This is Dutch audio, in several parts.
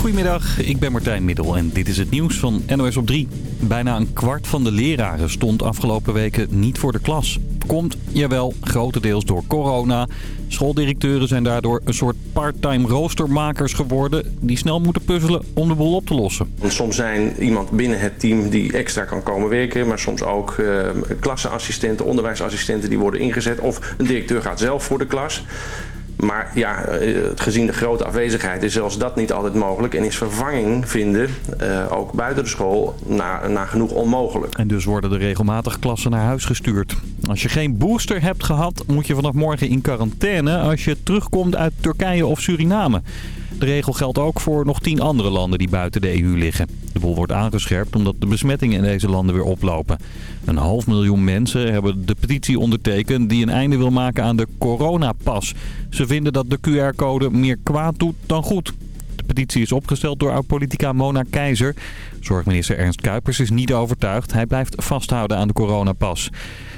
Goedemiddag, ik ben Martijn Middel en dit is het nieuws van NOS op 3. Bijna een kwart van de leraren stond afgelopen weken niet voor de klas. Komt, jawel, grotendeels door corona. Schooldirecteuren zijn daardoor een soort part-time roostermakers geworden... die snel moeten puzzelen om de boel op te lossen. Soms zijn iemand binnen het team die extra kan komen werken... maar soms ook uh, klasseassistenten, onderwijsassistenten die worden ingezet... of een directeur gaat zelf voor de klas... Maar ja, eh, gezien de grote afwezigheid is zelfs dat niet altijd mogelijk. En is vervanging vinden, uh, ook buiten de school, na, genoeg onmogelijk. En dus worden er regelmatig klassen naar huis gestuurd. Als je geen booster hebt gehad, moet je vanaf morgen in quarantaine als je terugkomt uit Turkije of Suriname. De regel geldt ook voor nog tien andere landen die buiten de EU liggen. De boel wordt aangescherpt omdat de besmettingen in deze landen weer oplopen. Een half miljoen mensen hebben de petitie ondertekend die een einde wil maken aan de coronapas. Ze vinden dat de QR-code meer kwaad doet dan goed. De petitie is opgesteld door oud-politica Mona Keizer. Zorgminister Ernst Kuipers is niet overtuigd. Hij blijft vasthouden aan de coronapas.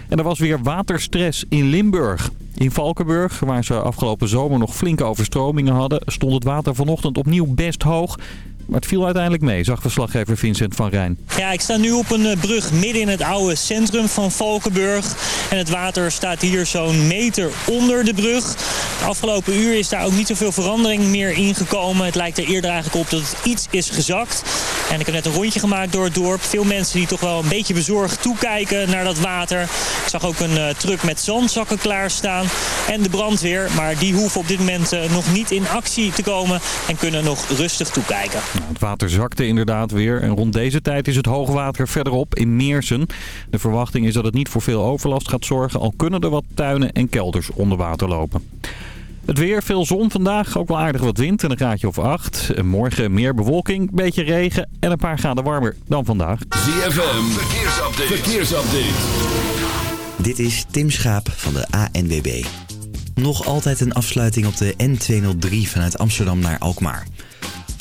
En er was weer waterstress in Limburg. In Valkenburg, waar ze afgelopen zomer nog flinke overstromingen hadden, stond het water vanochtend opnieuw best hoog. Maar het viel uiteindelijk mee, zag verslaggever Vincent van Rijn. Ja, ik sta nu op een eh, brug midden in het oude centrum van Valkenburg. En het water staat hier zo'n meter onder de brug. De afgelopen uur is daar ook niet zoveel verandering meer ingekomen. Het lijkt er eerder eigenlijk op dat het iets is gezakt. En ik heb net een rondje gemaakt door het dorp. Veel mensen die toch wel een beetje bezorgd toekijken naar dat water. Ik zag ook een uh, truck met zandzakken klaarstaan. En de brandweer, maar die hoeven op dit moment uh, nog niet in actie te komen. En kunnen nog rustig toekijken. Nou, het water zakte inderdaad weer. En rond deze tijd is het hoogwater verderop in Meersen. De verwachting is dat het niet voor veel overlast gaat zorgen. Al kunnen er wat tuinen en kelders onder water lopen. Het weer, veel zon vandaag, ook wel aardig wat wind en een graadje of acht. Morgen meer bewolking, beetje regen en een paar graden warmer dan vandaag. ZFM, verkeersupdate. verkeersupdate. Dit is Tim Schaap van de ANWB. Nog altijd een afsluiting op de N203 vanuit Amsterdam naar Alkmaar.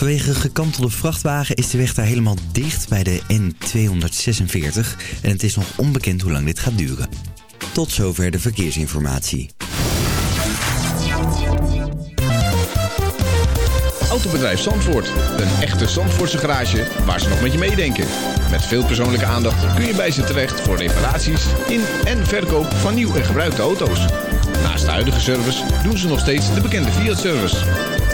Vanwege gekantelde vrachtwagen is de weg daar helemaal dicht bij de N246 en het is nog onbekend hoe lang dit gaat duren. Tot zover de verkeersinformatie. Autobedrijf Zandvoort. Een echte Zandvoortse garage waar ze nog met je meedenken. Met veel persoonlijke aandacht kun je bij ze terecht voor reparaties in en verkoop van nieuw en gebruikte auto's. Naast de huidige service doen ze nog steeds de bekende Fiat-service.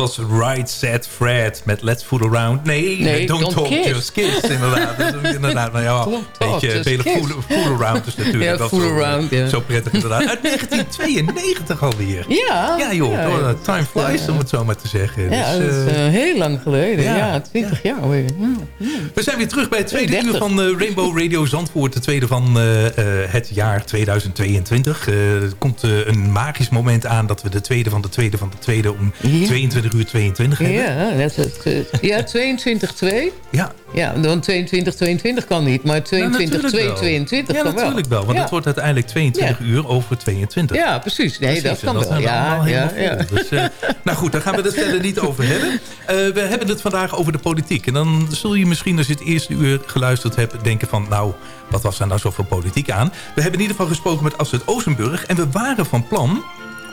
Was Right Set Fred met Let's Fool Around. Nee, Don't, Don't Talk, Kiss. Just Kiss, inderdaad. Is inderdaad, maar ja, Don't talk, weet je, just vele kiss. fool, fool Around is natuurlijk. Ja, dat Fool zo, Around, ja. Zo prettig inderdaad. Uit 1992 alweer. Ja. Ja joh, Ja, door, ja, uh, time flies eh, om het zo maar te zeggen. Ja, Dus, dat is eh, eh, heel lang geleden. ja, Ja, 20 jaar alweer. Ja. We zijn weer terug bij het tweede 30. uur van eh, Rainbow Radio Zandvoort. De tweede van eh, eh, het jaar 2022. Eh, er komt eh, een magisch moment aan dat we de tweede van de tweede van de tweede om 22 uur 22 hebben. Ja, dat is het, eh, ja 22-2. Ja. Ja, dan 22-22 kan niet, maar 22-2-22 Ja, natuurlijk wel. kan Ja, wel. natuurlijk wel. Want ja. het wordt uiteindelijk 22 uur over 22. Ja, precies. Nee, Precies, dat kan wel. hebben we Ja, ja, helemaal ja. Dus, eh, nou goed, daar gaan we het verder niet over hebben. Eh, we hebben het vandaag over de politiek. En dan zul je misschien als je het eerste uur geluisterd hebt... denken van, nou, wat was er nou zoveel politiek aan? We hebben in ieder geval gesproken met Astrid Oostenburg. En we waren van plan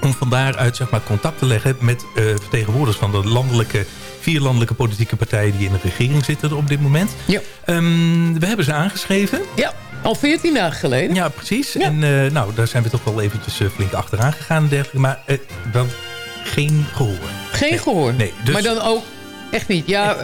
om van daaruit zeg maar, contact te leggen... met eh, vertegenwoordigers van de landelijke, vier landelijke politieke partijen... die in de regering zitten op dit moment. Ja. Ehm, we hebben ze aangeschreven. Ja, al 14 dagen geleden. Ja, precies. En eh, nou, daar zijn we toch wel eventjes eh, flink achteraan gegaan en dergelijke. Maar wel geen gehoor. Geen gehoor. Nee, dus- Maar dan ook echt niet. Ja,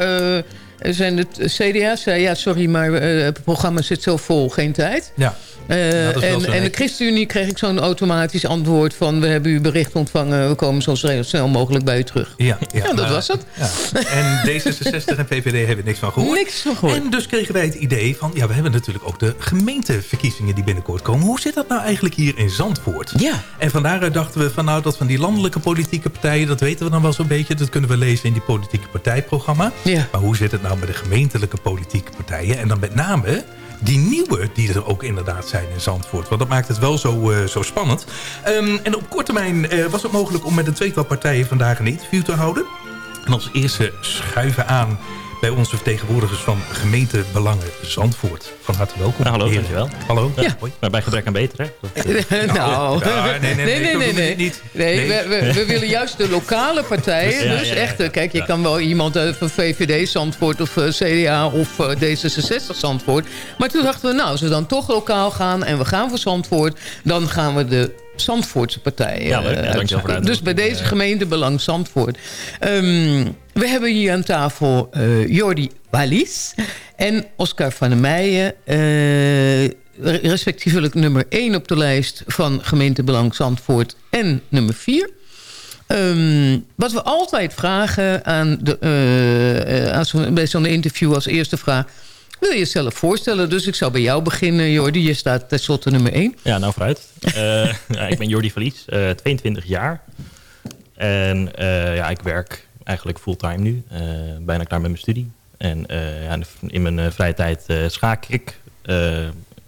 zijn de CDA zei, ja, sorry, maar het programma zit zo vol, geen tijd. Ja. Eh, dat en, en de. ChristenUnie kreeg ik zo'n automatisch antwoord van... we hebben uw bericht ontvangen, we komen zo snel mogelijk bij u terug. Ja, Ja, dat maar- was het. Ja. En D66 en VVD hebben niks van gehoord. Niks van gehoord. En dus kregen wij het idee van... ja, we hebben natuurlijk ook de gemeenteverkiezingen die binnenkort komen. Hoe zit dat nou eigenlijk hier in Zandvoort? Ja. En van daaruit dachten we van nou, dat van die landelijke politieke partijen... dat weten we dan wel zo'n beetje. Dat kunnen we lezen in die politieke partijprogramma. Ja. Maar hoe zit het nou met de gemeentelijke politieke partijen? En dan met name die nieuwe die er ook inderdaad zijn in Zandvoort. Want dat maakt het wel zo, eh, zo spannend. Ehm, en op korte termijn eh, was het mogelijk om met een tweetal partijen vandaag een interview te houden. En als eerste schuiven aan bij onze vertegenwoordigers van gemeentebelangen Zandvoort. Van harte welkom. hallo, heren. dankjewel. Hallo. Ja. Hoi. Maar bij gebrek aan beter, hè? nou, Ja, nee, nee, nee, nee, nee, nee. We, we, we willen juist de lokale partijen. Dus echt, eh, kijk, je kan wel iemand eh, van VVD Zandvoort of eh, CDA of eh, D66 Zandvoort. Maar toen dachten we, nou, als we dan toch lokaal gaan en we gaan voor Zandvoort, dan gaan we de Zandvoortse partijen Ja, eh. Dus bij deze gemeentebelang Zandvoort. Ehm, we hebben hier aan tafel eh, Jordi Wallis en Oscar van der Meijen. eh, respectievelijk nummer 1 op de lijst van gemeentebelang Zandvoort en nummer 4. Ehm, wat we altijd vragen aan de, aan bij zo'n interview als eerste vraag... wil je jezelf voorstellen? Dus ik zou bij jou beginnen, Jordi. Je staat tenslotte nummer 1. Ja, nou vooruit. Eh, ja, ik ben Jordi Verlies, eh 22 jaar. En eh, ja, ik werk eigenlijk fulltime nu. eh, bijna klaar met mijn studie. En eh, ja, in mijn eh, vrije tijd eh, schaak ik. Eh,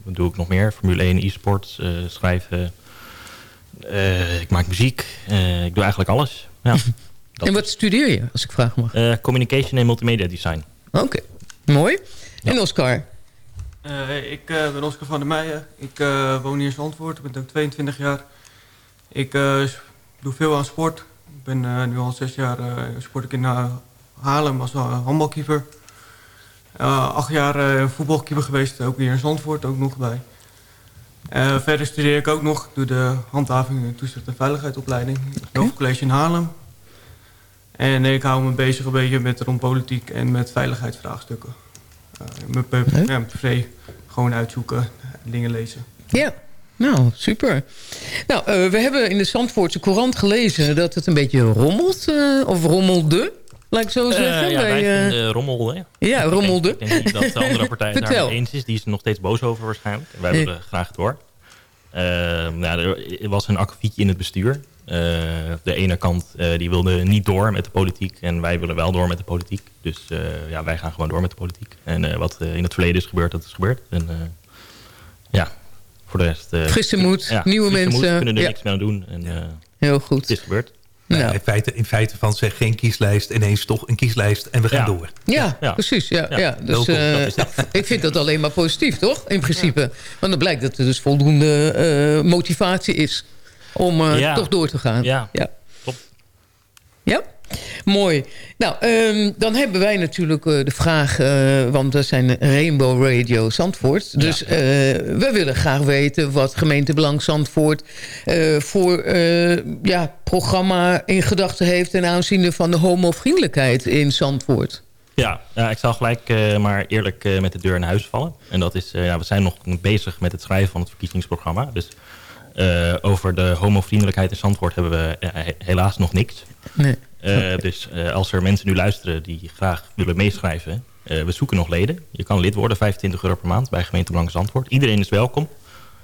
wat doe ik nog meer? Formule 1, e-sports, eh, schrijven. Eh, ik maak muziek. Eh, ik doe eigenlijk alles. Ja. En wat studeer je, als ik vragen mag? Eh, communication en multimedia design. Oké, mooi. En Oscar? Eh, ik eh, ben Oscar van der Meijen. Ik eh, woon hier in Zandvoort. Ik ben ook 22 jaar. Ik eh, doe veel aan sport. Ik ben eh, nu al zes jaar eh, sport ik in Haarlem als uh, handbalkeeper. Eh, acht jaar eh, voetbalkeeper geweest, ook hier in Zandvoort ook nog bij. Eh, verder studeer ik ook nog. Ik doe de handhaving, toezicht en veiligheidsopleiding. Okay. College in Haarlem. En ik hou me bezig een beetje met rond politiek en met veiligheidsvraagstukken. Uh, mijn pe- ja, privé gewoon uitzoeken, dingen lezen. Ja, nou, super. Nou, uh, we hebben in de Zandvoortse Courant gelezen dat het een beetje rommelt. Uh, of rommelde, laat ik zo zeggen. Uh, ja, bij, wij vinden rommel, hè? Ja, rommelde. Ik denk, ik denk niet dat de andere partij het daar eens is. Die is er nog steeds boos over waarschijnlijk. En wij willen graag door. nou, er was een akkefietje in het bestuur. Uh, de ene kant uh, die wilde niet door met de politiek en wij willen wel door met de politiek. Dus uh, ja, wij gaan gewoon door met de politiek. En wat in het verleden is gebeurd, dat is gebeurd. En ja, voor de rest... frisse moed, ja, nieuwe frisse mensen. Moed, kunnen er ja. niks meer aan doen. En, Heel goed. Het is gebeurd. Nou, in, feite, in feite van zeg geen kieslijst, ineens toch een kieslijst en we gaan ja. door. Ja, ja. precies. Ja, ja. Dus, uh, ik vind dat alleen maar positief, toch? In principe. Want dan blijkt dat er dus voldoende uh, motivatie is om uh, ja. toch door te gaan. Ja, ja. klopt. Ja? Mooi. Nou, um, dan hebben wij natuurlijk uh, de vraag... Uh, want we zijn Rainbow Radio Zandvoort. Dus ja. we willen graag weten wat gemeentebelang Zandvoort... voor ja, programma in gedachten heeft... ten aanzien van de homovriendelijkheid in Zandvoort. Ja, ja, ik zal gelijk uh, maar eerlijk uh, met de deur in huis vallen. En dat is, uh, ja, we zijn nog bezig met het schrijven van het verkiezingsprogramma. Dus over de homovriendelijkheid in Zandvoort hebben we helaas nog niks. Nee. Uh, dus als er mensen nu luisteren die graag willen meeschrijven... We zoeken nog leden. Je kan lid worden, 25 euro per maand bij gemeente Belang Zandvoort. Iedereen is welkom.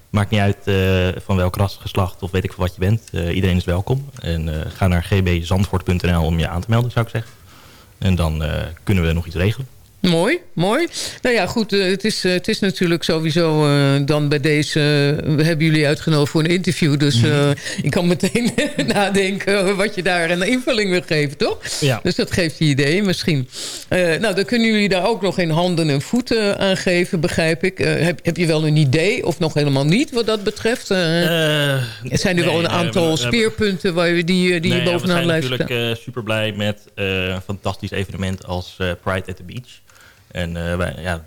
Maakt niet uit van welk ras, geslacht of weet ik wat je bent. iedereen is welkom. En ga naar gbzandvoort.nl om je aan te melden, zou ik zeggen. En dan kunnen we nog iets regelen. Mooi, mooi. Nou ja, goed, uh, het, is, uh, het is natuurlijk sowieso uh, dan bij deze... we hebben jullie uitgenodigd voor een interview, dus mm. ik kan meteen nadenken wat je daar een invulling wil geven, toch? Ja. Dus dat geeft je idee misschien. nou, dan kunnen jullie daar ook nog in handen en voeten aan geven, begrijp ik. heb, heb je wel een idee, of nog helemaal niet, wat dat betreft? er zijn nee, wel een aantal speerpunten waar je die, die nee, je bovenaan blijft We zijn natuurlijk super blij met een fantastisch evenement als Pride at the Beach... En uh, wij, ja,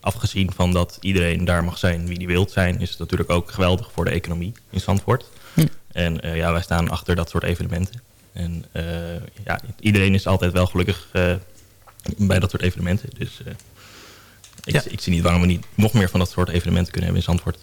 afgezien van dat iedereen daar mag zijn wie die wilt zijn... is het natuurlijk ook geweldig voor de economie in Zandvoort. Hm. En uh, ja, wij staan achter dat soort evenementen. En uh, ja, iedereen is altijd wel gelukkig bij dat soort evenementen. Dus ik, ja. ik zie niet waarom we niet nog meer van dat soort evenementen kunnen hebben in Zandvoort.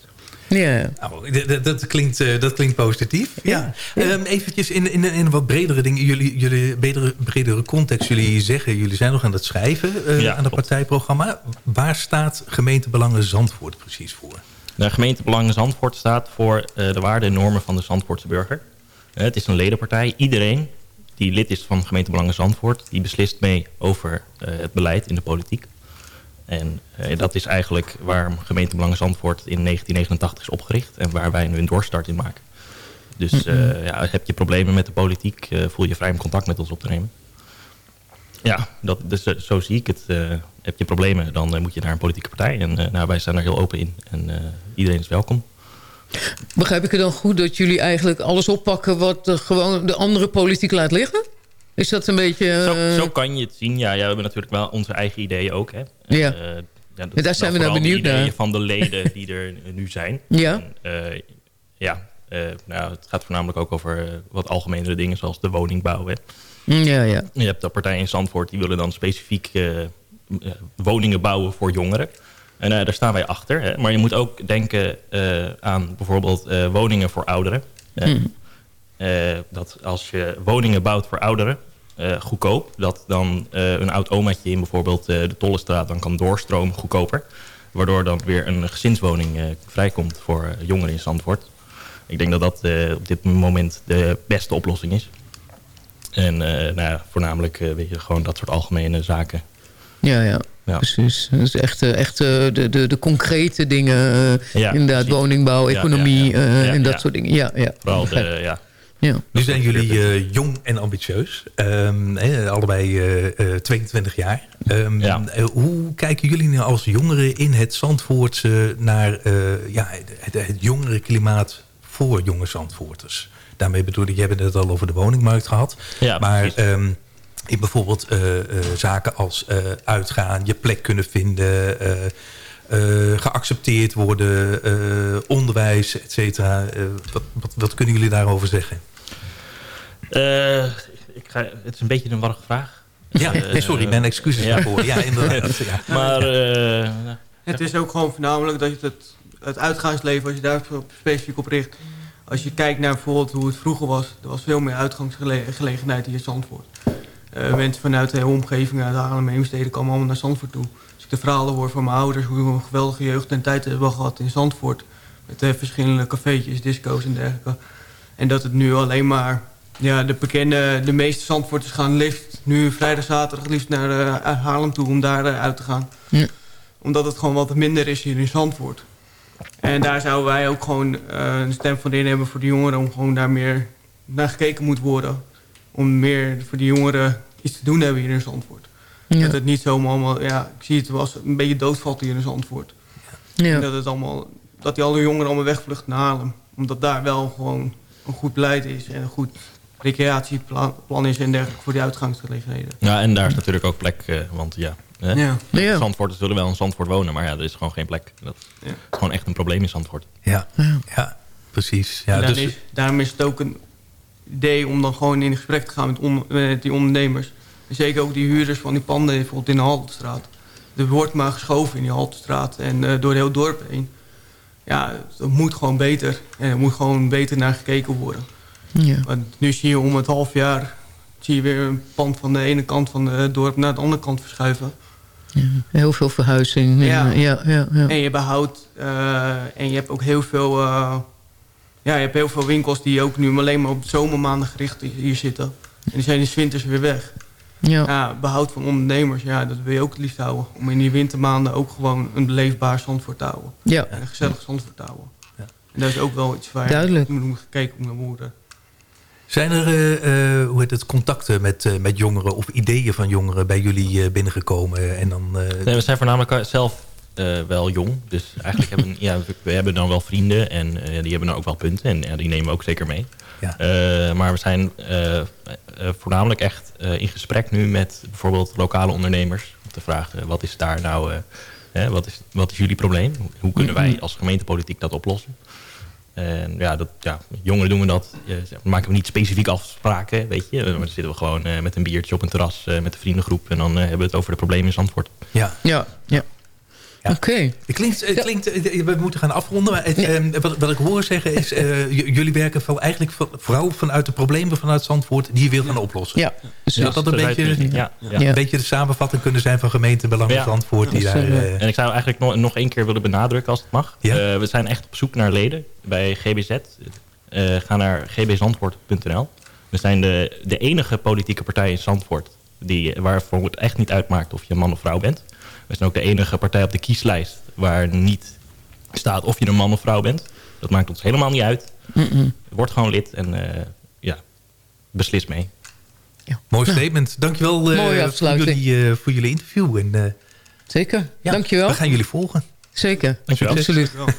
Ja. Nou, dat, dat, klinkt, uh, dat klinkt positief. Ja. ja. Um, eventjes in, in, in wat bredere dingen. Jullie, jullie bredere, bredere context. Jullie zeggen, jullie zijn nog aan het schrijven uh, ja, aan het partijprogramma. Waar staat gemeentebelangen Zandvoort precies voor? De gemeentebelangen Zandvoort staat voor uh, de waarden en normen van de Zandvoortse burger. het is een ledenpartij. Iedereen die lid is van gemeentebelangen Zandvoort... die beslist mee over het beleid in de politiek. En uh, dat is eigenlijk waar gemeentebelangen Zandvoort in 1989 is opgericht. En waar wij nu een doorstart in maken. Dus uh, ja, heb je problemen met de politiek, uh, voel je vrij om contact met ons op te nemen. Ja, dat, dus, eh, zo zie ik het. Eh, heb je problemen, dan eh, moet je naar een politieke partij. En eh, nou, wij staan daar heel open in. En eh, iedereen is welkom. Begrijp ik het dan goed dat jullie eigenlijk alles oppakken... wat eh, gewoon de andere politiek laat liggen? Is dat een beetje... eh, Zo, zo kan je het zien. Ja, ja, we hebben natuurlijk wel onze eigen ideeën ook. Hè. Ja. Eh, ja, dat Ja, daar zijn we dan nou de benieuwd naar. ideeën van de leden die er nu zijn. Ja. En, eh, ja, nou, het gaat voornamelijk ook over wat algemenere dingen... zoals de woningbouw. Hè. Ja, ja. Je hebt de partij in Zandvoort, die willen dan specifiek woningen bouwen voor jongeren. En daar staan wij achter. Hè. Maar je moet ook denken aan bijvoorbeeld woningen voor ouderen. Hmm. eh, dat als je woningen bouwt voor ouderen, eh, goedkoop... dat dan eh, een oud omaatje in bijvoorbeeld eh, de Tollestraat dan kan doorstromen goedkoper. Waardoor dan weer een gezinswoning eh, vrijkomt voor eh, jongeren in Zandvoort. Ik denk dat dat eh, op dit moment de beste oplossing is. En eh, nou ja, voornamelijk eh, weet je, gewoon dat soort algemene zaken. Ja, ja. Ja. Precies. Dus echt, eh, echt eh, de, de, de concrete dingen. eh, Ja, inderdaad, precies. woningbouw, economie eh, en dat soort dingen. Ja, ja. Vooral de, ja. Ja. Nu zijn jullie eh, jong en ambitieus. Ehm, hè, allebei eh, eh, 22 jaar. Ehm, eh, hoe kijken jullie nou als jongeren in het Zandvoortse... naar eh, ja, het, het jongerenklimaat voor jonge Zandvoorters? Daarmee bedoel ik, je hebt het al over de woningmarkt gehad. Ja, maar ehm, in bijvoorbeeld eh, eh, zaken als eh, uitgaan, je plek kunnen vinden... eh, eh, geaccepteerd worden, eh, onderwijs, et cetera. Eh, wat, wat, wat kunnen jullie daarover zeggen? Eh, ik ga, het is een beetje een warrige vraag. Ja, Eh, sorry, mijn excuses daarvoor. Ja, inderdaad. Ja. Maar eh, Het is ook gewoon voornamelijk dat je het, het uitgaansleven, als je daar specifiek op richt... Als je kijkt naar bijvoorbeeld hoe het vroeger was... er was veel meer uitgangsgelegenheid hier in Zandvoort. Eh, mensen vanuit de hele omgeving, uit Haarlem en Heemstede... komen allemaal naar Zandvoort toe. Als ik de verhalen hoor van mijn ouders... hoe we een geweldige jeugd en tijd hebben gehad in Zandvoort... met eh, verschillende cafeetjes, disco's en dergelijke. En dat het nu alleen maar... Ja, de bekende, de meeste Zandvoorters gaan liefst nu vrijdag, zaterdag... liefst naar eh, Haarlem toe om daar eh, uit te gaan Ja. omdat het gewoon wat minder is hier in Zandvoort. En daar zouden wij ook gewoon eh, een stem van in hebben voor de jongeren... om gewoon daar meer naar gekeken moet worden. Om meer voor die jongeren iets te doen hebben hier in Zandvoort. Ja. Dat het niet zomaar allemaal... Ja, ik zie het wel als een beetje doodvalt hier in Zandvoort. Ja. En dat, het allemaal, dat die alle jongeren allemaal wegvluchten naar Haarlem. Omdat daar wel gewoon een goed beleid is en een goed recreatieplan plan is en dergelijke voor die uitgangsgelegenheden. ja, en daar is natuurlijk ook plek. eh, want ja, hè, Ja. Ja. Zandvoorters willen wel in Zandvoort wonen. Maar ja, er is gewoon geen plek. Dat is gewoon echt een probleem in Zandvoort. Ja, ja precies. Ja, dus, daarom, is, daarom is het ook een idee om dan gewoon in gesprek te gaan met, on- met die ondernemers. En zeker ook die huurders van die panden bijvoorbeeld in de Haltestraat. Er wordt maar geschoven in die Haltestraat en eh, door het heel dorp heen. Ja, dat moet gewoon beter. En er moet gewoon beter naar gekeken worden. Ja. Want nu zie je om het half jaar... zie je weer een pand van de ene kant van het dorp naar de andere kant verschuiven. Heel veel verhuizing. en, Ja. eh, ja, ja, ja. En je behoudt... eh, en je hebt ook heel veel... eh, ja, je hebt heel veel winkels die ook nu alleen maar op de zomermaanden gericht hier zitten. En die zijn in 's winters weer weg. Ja. Ja, behoud van ondernemers, ja, dat wil je ook het liefst houden. Om in die wintermaanden ook gewoon een beleefbaar Zandvoort te houden. Ja. En een gezellig Zandvoort te houden. En dat is ook wel iets waar Duidelijk. je moet gekeken moet worden. Zijn er eh, eh, hoe heet het, contacten met, eh, met jongeren of ideeën van jongeren bij jullie eh, binnengekomen? En dan, eh, Nee, we zijn voornamelijk zelf eh, wel jong. Dus eigenlijk hebben ja, we, hebben dan wel vrienden. En eh, die hebben dan ook wel punten. En ja, die nemen we ook zeker mee. Ja. Eh, maar we zijn eh, eh, voornamelijk echt eh, in gesprek nu met bijvoorbeeld lokale ondernemers. Om te vragen, wat is daar nou... eh, hè, wat, is, wat is jullie probleem? Hoe kunnen wij als gemeentepolitiek dat oplossen? En ja, dat, ja, jongeren doen we dat. eh, maken we niet specifiek afspraken, weet je. Maar dan zitten we gewoon eh, met een biertje op een terras eh, met de vriendengroep. En dan eh, hebben we het over de problemen in Zandvoort. ja. Ja, ja. Oké. Het klinkt, het klinkt, eh, we moeten gaan afronden. Maar het, eh, wat, wat ik hoor zeggen is... eh, jullie werken van, eigenlijk van- vooral vanuit de problemen vanuit Zandvoort... die je wil gaan oplossen. Ja, Zou dat een beetje. Ja, ja. een beetje de samenvatting kunnen zijn... van gemeentebelangen Ja. Zandvoort? Die daar, eh, eh, En ik zou eigenlijk nog, nog één keer willen benadrukken als het mag. Ja. Eh, we zijn echt op zoek naar leden bij GBZ. Eh, ga naar gbzandvoort.nl. We zijn de, de enige politieke partij in Zandvoort... Die, waarvoor het echt niet uitmaakt of je man of vrouw bent. We zijn ook de enige partij op de kieslijst... waar niet staat of je een man of vrouw bent. Dat maakt ons helemaal niet uit. Word gewoon lid en eh, ja, beslis mee. Mooi statement. Dankjewel uh, Mooie voor, afsluiting. jullie, uh, voor jullie interview. En, uh, Zeker, ja, dankjewel. We gaan jullie volgen. Zeker, Dankjewel. absoluut. Come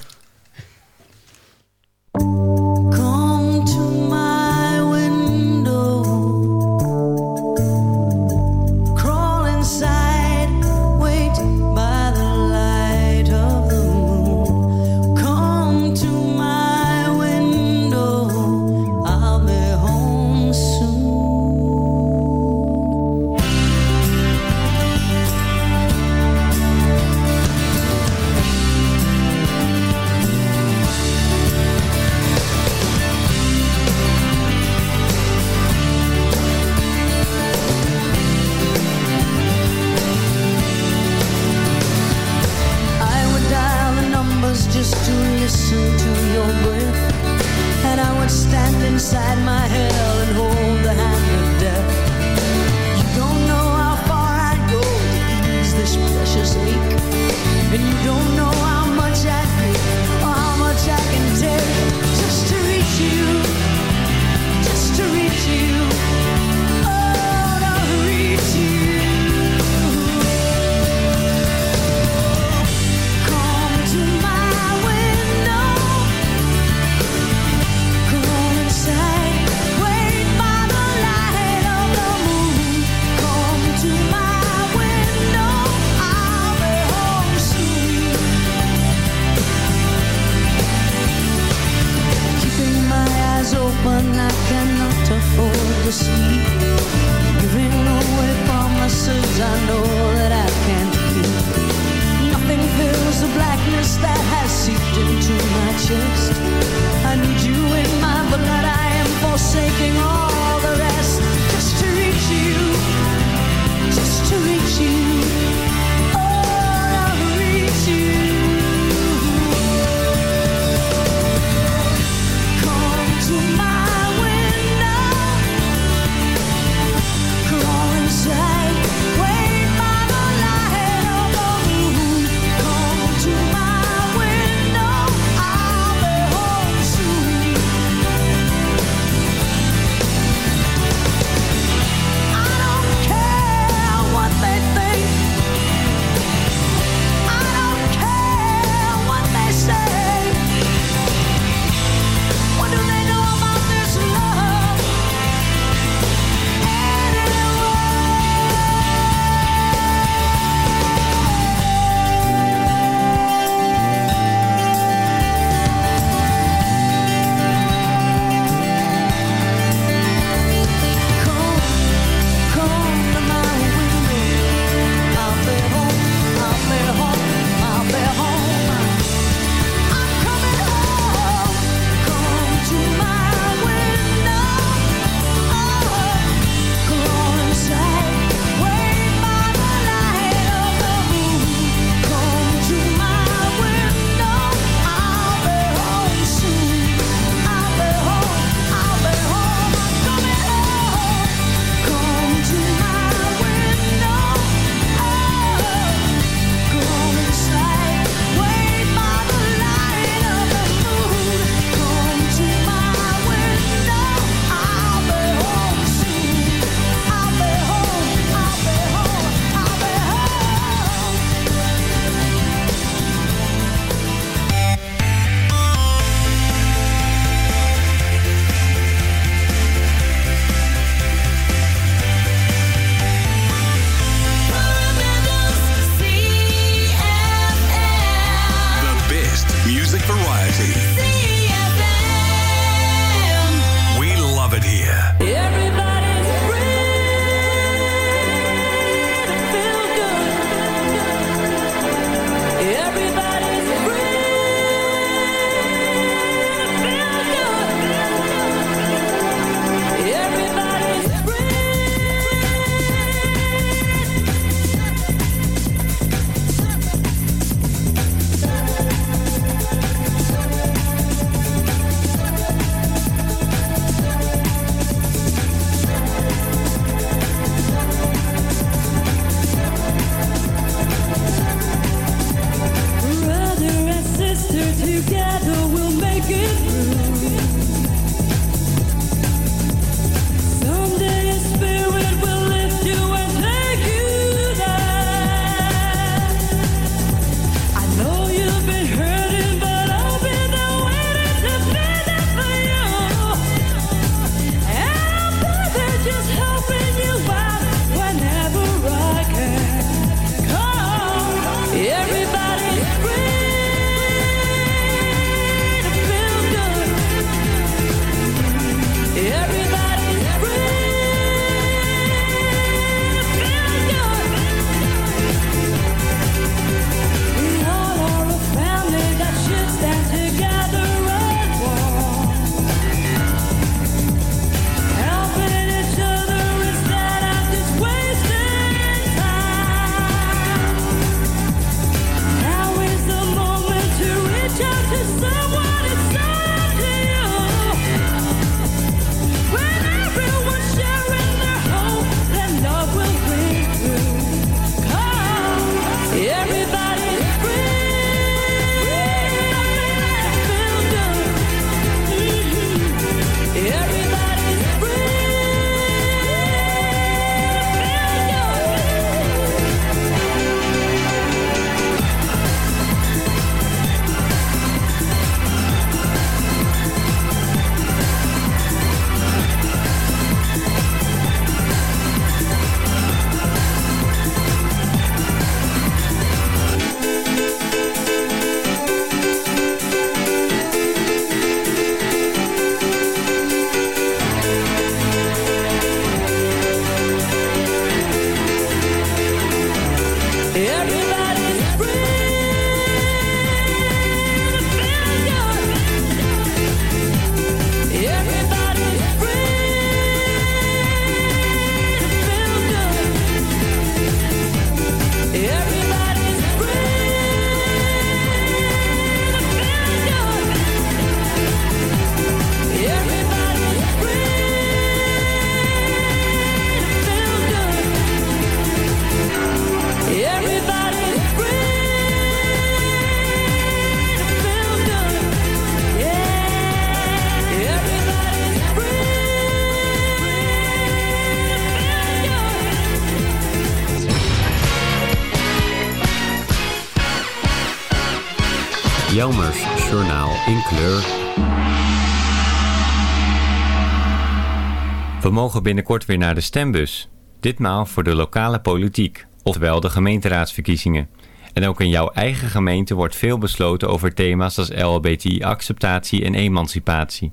mogen binnenkort weer naar de stembus. Ditmaal voor de lokale politiek, oftewel de gemeenteraadsverkiezingen. En ook in jouw eigen gemeente wordt veel besloten over thema's als LHBTI-acceptatie en emancipatie.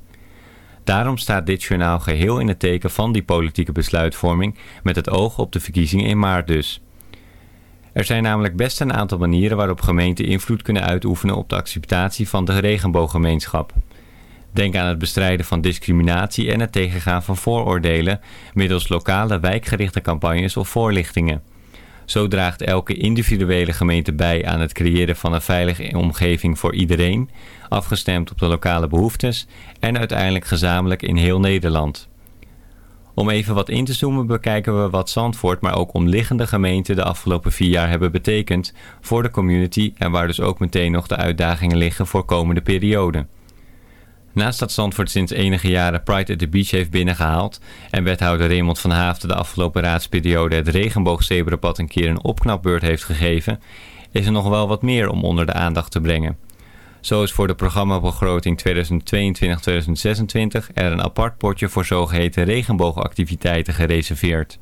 Daarom staat dit journaal geheel in het teken van die politieke besluitvorming met het oog op de verkiezingen in maart dus. Er zijn namelijk best een aantal manieren waarop gemeenten invloed kunnen uitoefenen op de acceptatie van de regenbooggemeenschap. Denk aan het bestrijden van discriminatie en het tegengaan van vooroordelen middels lokale wijkgerichte campagnes of voorlichtingen. Zo draagt elke individuele gemeente bij aan het creëren van een veilige omgeving voor iedereen, afgestemd op de lokale behoeftes en uiteindelijk gezamenlijk in heel Nederland. Om even wat in te zoomen bekijken we wat Zandvoort, maar ook omliggende gemeenten de afgelopen vier jaar hebben betekend voor de community en waar dus ook meteen nog de uitdagingen liggen voor komende periode. Naast dat Zandvoort sinds enige jaren Pride at the Beach heeft binnengehaald en wethouder Raymond van Haafden de afgelopen raadsperiode het regenboogzebrapad een keer een opknapbeurt heeft gegeven, is er nog wel wat meer om onder de aandacht te brengen. Zo is voor de programmabegroting 2022-2026 er een apart potje voor zogeheten regenboogactiviteiten gereserveerd.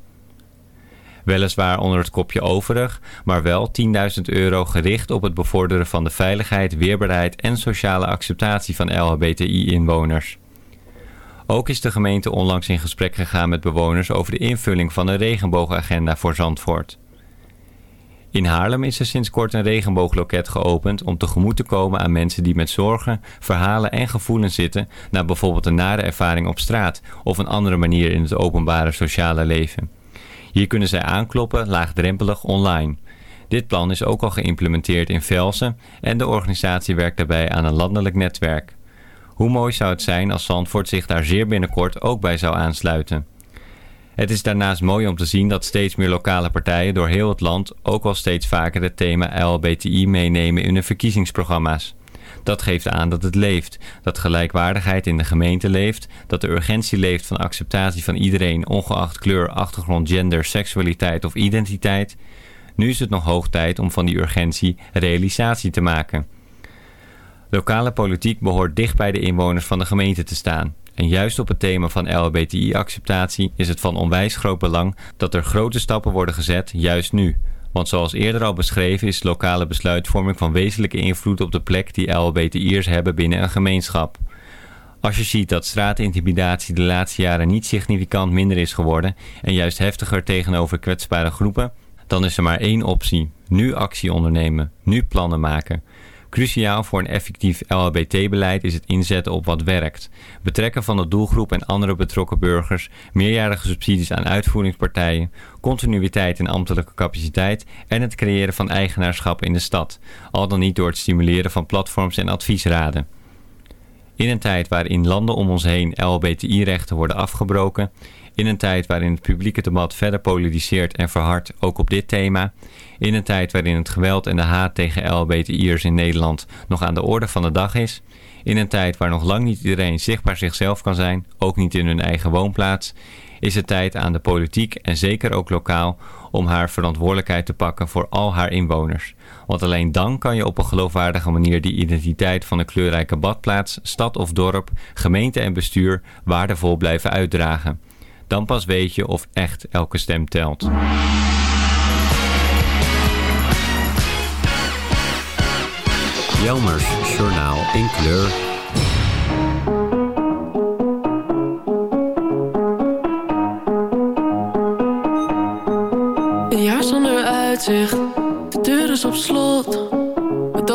Weliswaar onder het kopje overig, maar wel 10.000 euro gericht op het bevorderen van de veiligheid, weerbaarheid en sociale acceptatie van LHBTI-inwoners. Ook is de gemeente onlangs in gesprek gegaan met bewoners over de invulling van een regenboogagenda voor Zandvoort. In Haarlem is er sinds kort een regenboogloket geopend om tegemoet te komen aan mensen die met zorgen, verhalen en gevoelens zitten na bijvoorbeeld een nare ervaring op straat of een andere manier in het openbare sociale leven. Hier kunnen zij aankloppen, laagdrempelig online. Dit plan is ook al geïmplementeerd in Velsen en de organisatie werkt daarbij aan een landelijk netwerk. Hoe mooi zou het zijn als Zandvoort zich daar zeer binnenkort ook bij zou aansluiten. Het is daarnaast mooi om te zien dat steeds meer lokale partijen door heel het land ook al steeds vaker het thema LBTI meenemen in hun verkiezingsprogramma's. Dat geeft aan dat het leeft, dat gelijkwaardigheid in de gemeente leeft, dat de urgentie leeft van acceptatie van iedereen ongeacht kleur, achtergrond, gender, seksualiteit of identiteit. Nu is het nog hoog tijd om van die urgentie realisatie te maken. Lokale politiek behoort dicht bij de inwoners van de gemeente te staan. En juist op het thema van LHBTI-acceptatie is het van onwijs groot belang dat er grote stappen worden gezet, juist nu. Want zoals eerder al beschreven is lokale besluitvorming van wezenlijke invloed op de plek die LHBTI'ers hebben binnen een gemeenschap. Als je ziet dat straatintimidatie de laatste jaren niet significant minder is geworden en juist heftiger tegenover kwetsbare groepen, dan is er maar één optie. Nu actie ondernemen, nu plannen maken. Cruciaal voor een effectief LHBT-beleid is het inzetten op wat werkt. Betrekken van de doelgroep en andere betrokken burgers, meerjarige subsidies aan uitvoeringspartijen, continuïteit in ambtelijke capaciteit en het creëren van eigenaarschap in de stad, al dan niet door het stimuleren van platforms en adviesraden. In een tijd waarin landen om ons heen LHBTI-rechten worden afgebroken, in een tijd waarin het publieke debat verder polariseert en verhardt, ook op dit thema. In een tijd waarin het geweld en de haat tegen LHBTI'ers in Nederland nog aan de orde van de dag is. In een tijd waar nog lang niet iedereen zichtbaar zichzelf kan zijn, ook niet in hun eigen woonplaats. Is het tijd aan de politiek en zeker ook lokaal om haar verantwoordelijkheid te pakken voor al haar inwoners. Want alleen dan kan je op een geloofwaardige manier die identiteit van een kleurrijke badplaats, stad of dorp, gemeente en bestuur waardevol blijven uitdragen. Dan pas weet je of echt elke stem telt. Jelmers Journaal in kleur. Een jaar zonder uitzicht, de deur is op slot.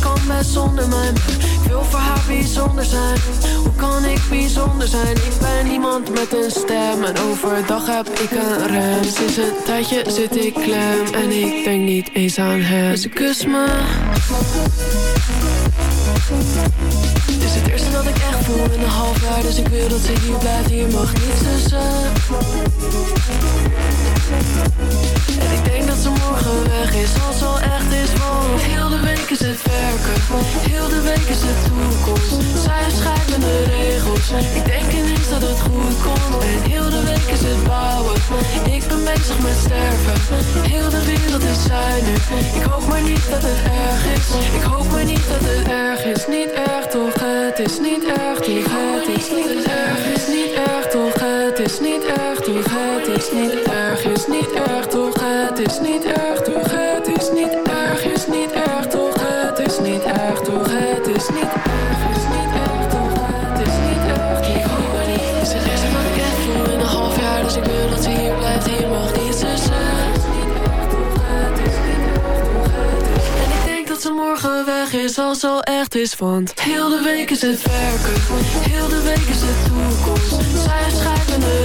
kan best zonder mij? Ik wil voor haar bijzonder zijn. Hoe kan ik bijzonder zijn? Ik ben iemand met een stem En overdag heb ik een rem. Sinds een tijdje zit ik klem En ik denk niet eens aan hem. Dus ik kus me. Is het eerste dat ik voel in een half jaar Dus ik wil dat ze hier blijft, hier mag niets tussen. En ik denk dat ze morgen weg is Als al echt is, want heel de week is het werken Heel de week is het toekomst. Zij schrijven de regels Ik denk ineens dat het goed komt. En heel de week is het bouwen Ik ben bezig met sterven. Heel de wereld is zijn nu Ik hoop maar niet dat het erg is. Ik hoop maar niet dat het erg is Niet erg toch, het is niet erg toch Het is niet erg, is niet erg toch? Het is niet erg toch? Het is niet erg, is niet erg toch? Het is niet erg echt is Want heel de week is het werken. Heel de week is het toekomst. Zij schrijven de